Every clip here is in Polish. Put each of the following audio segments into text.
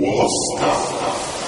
Costa.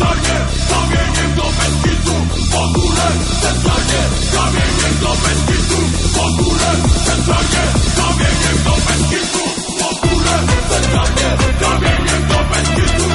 Cesarnie, kamieniem do Beskidu Po górę, Cesarnie, kamieniem do Beskidu Po górę, Cesarnie, kamieniem do Beskidu Po górę, Cesarnie, kamieniem do Beskidu